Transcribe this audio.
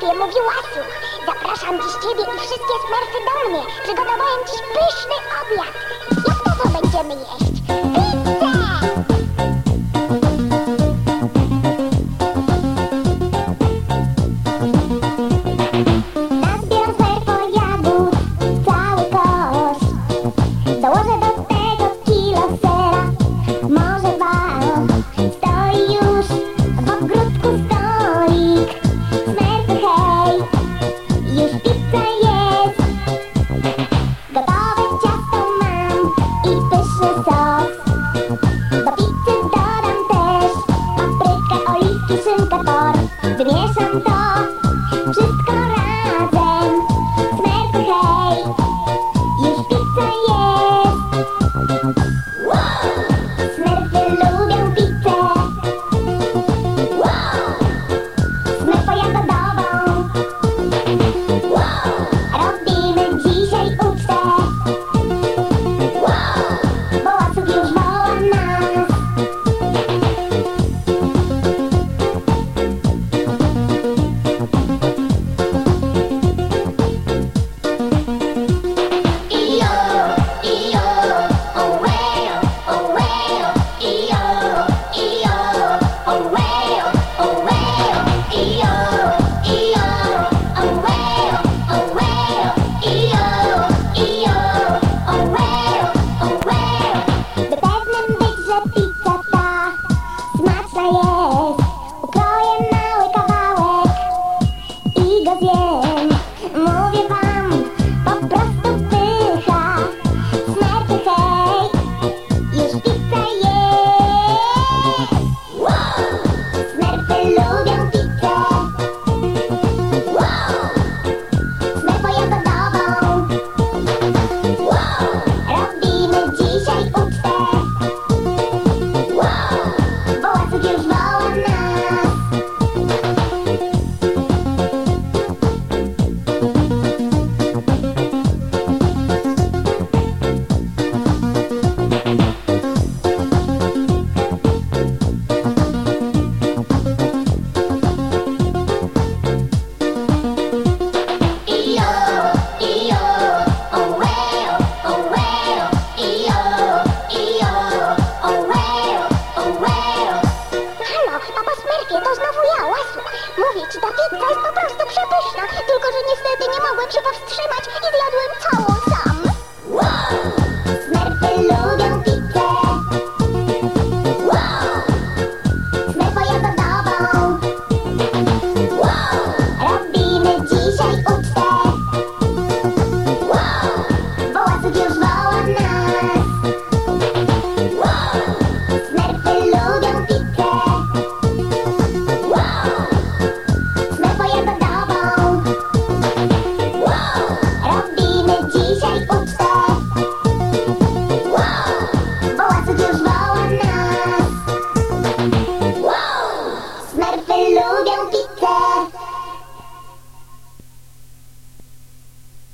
Wielkie Mówiłasiu, zapraszam dziś Ciebie i wszystkie smerfy do mnie. Przygotowałem Dziś pyszny obiad. Jak to, co będziemy jeść? Już pizza jest Gotowe ciasto mam I pyszny sos. Do pizzy dodam też Paprykę, oliwki, szynkę, por Wymieszam to Yeah, move your body. pizza jest po prostu przepyszna, tylko że niestety nie mogłem się powstrzymać i zjadłem